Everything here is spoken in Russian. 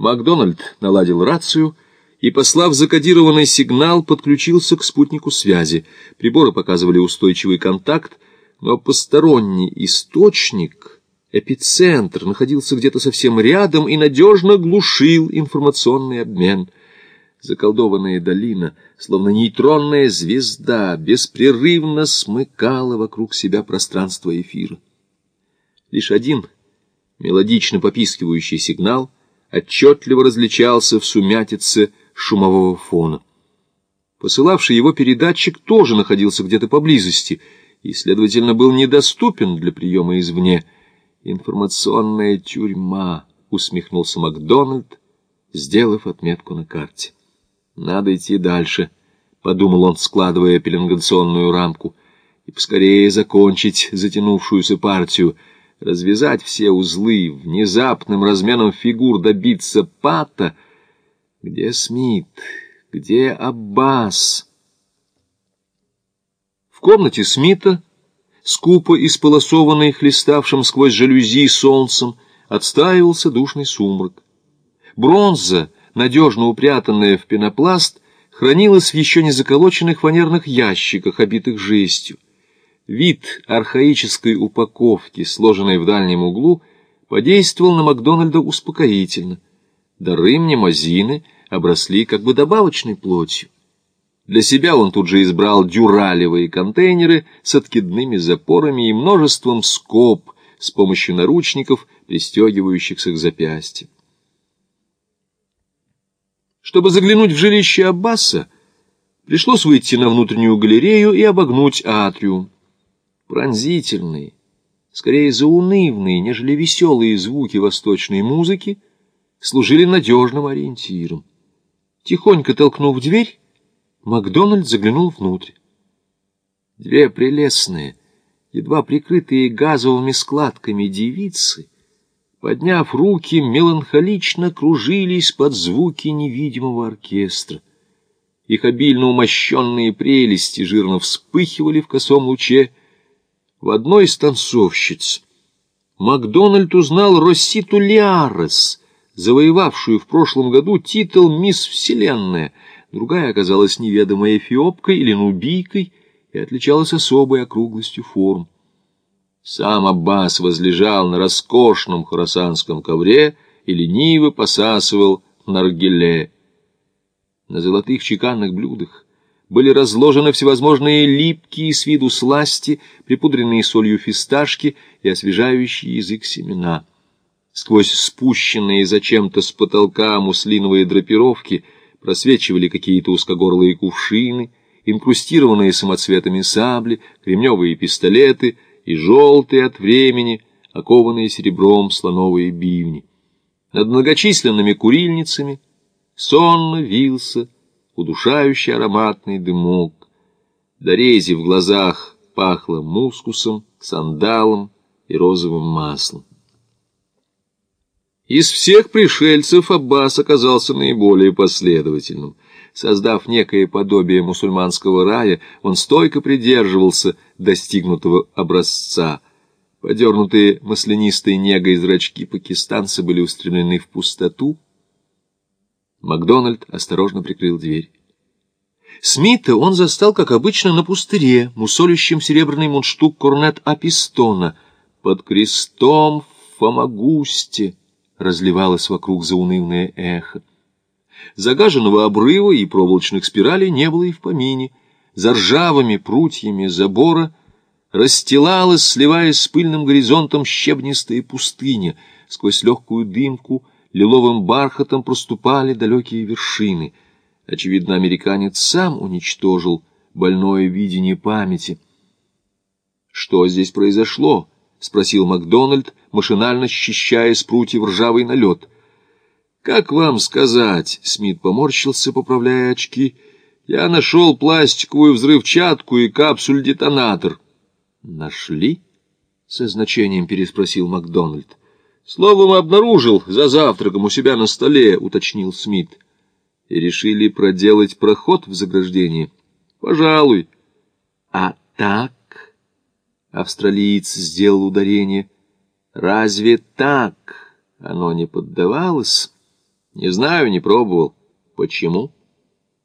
Макдональд наладил рацию и, послав закодированный сигнал, подключился к спутнику связи. Приборы показывали устойчивый контакт, но посторонний источник, эпицентр, находился где-то совсем рядом и надежно глушил информационный обмен. Заколдованная долина, словно нейтронная звезда, беспрерывно смыкала вокруг себя пространство эфира. Лишь один мелодично попискивающий сигнал отчетливо различался в сумятице шумового фона. Посылавший его передатчик тоже находился где-то поблизости и, следовательно, был недоступен для приема извне. «Информационная тюрьма», — усмехнулся Макдональд, сделав отметку на карте. «Надо идти дальше», — подумал он, складывая пеленгационную рамку, «и поскорее закончить затянувшуюся партию, развязать все узлы, внезапным разменом фигур добиться пата. Где Смит? Где Аббас?» В комнате Смита, скупо исполосованный хлеставшим сквозь жалюзи солнцем, отстаивался душный сумрак. Бронза — надежно упрятанная в пенопласт, хранилась в еще не заколоченных фанерных ящиках, обитых жестью. Вид архаической упаковки, сложенной в дальнем углу, подействовал на Макдональда успокоительно. Дары мнемозины обросли как бы добавочной плотью. Для себя он тут же избрал дюралевые контейнеры с откидными запорами и множеством скоб с помощью наручников, пристегивающихся к запястьям. Чтобы заглянуть в жилище Аббаса, пришлось выйти на внутреннюю галерею и обогнуть атриум. Пронзительные, скорее заунывные, нежели веселые звуки восточной музыки служили надежным ориентиром. Тихонько толкнув дверь, Макдональд заглянул внутрь. Две прелестные, едва прикрытые газовыми складками девицы — подняв руки, меланхолично кружились под звуки невидимого оркестра. Их обильно умощенные прелести жирно вспыхивали в косом луче. В одной из танцовщиц Макдональд узнал Роситу Лиарес, завоевавшую в прошлом году титул «Мисс Вселенная». Другая оказалась неведомой эфиопкой или нубийкой и отличалась особой округлостью форм. Сам Аббас возлежал на роскошном хорасанском ковре и лениво посасывал наргиле. На золотых чеканных блюдах были разложены всевозможные липкие с виду сласти, припудренные солью фисташки и освежающие язык семена. Сквозь спущенные зачем-то с потолка муслиновые драпировки просвечивали какие-то узкогорлые кувшины, инкрустированные самоцветами сабли, кремневые пистолеты — и желтые от времени, окованные серебром слоновые бивни. Над многочисленными курильницами сонно вился удушающий ароматный дымок. Дорези в глазах пахло мускусом, сандалом и розовым маслом. Из всех пришельцев Аббас оказался наиболее последовательным. Создав некое подобие мусульманского рая, он стойко придерживался достигнутого образца. Подернутые маслянистой негой зрачки пакистанца были устремлены в пустоту. Макдональд осторожно прикрыл дверь. Смита он застал, как обычно, на пустыре, мусолющим серебряный мундштук корнет Апистона. Под крестом в Фомагусте разливалось вокруг заунывное эхо. Загаженного обрыва и проволочных спиралей не было и в помине. За ржавыми прутьями забора расстилалась, сливаясь с пыльным горизонтом, щебнистая пустыня. Сквозь легкую дымку лиловым бархатом проступали далекие вершины. Очевидно, американец сам уничтожил больное видение памяти. «Что здесь произошло?» — спросил Макдональд, машинально счищая с прутьев ржавый налет — «Как вам сказать?» — Смит поморщился, поправляя очки. «Я нашел пластиковую взрывчатку и капсуль-детонатор». «Нашли?» — со значением переспросил Макдональд. «Словом, обнаружил за завтраком у себя на столе», — уточнил Смит. «И решили проделать проход в заграждении?» «Пожалуй». «А так?» — австралиец сделал ударение. «Разве так оно не поддавалось?» Не знаю, не пробовал. Почему?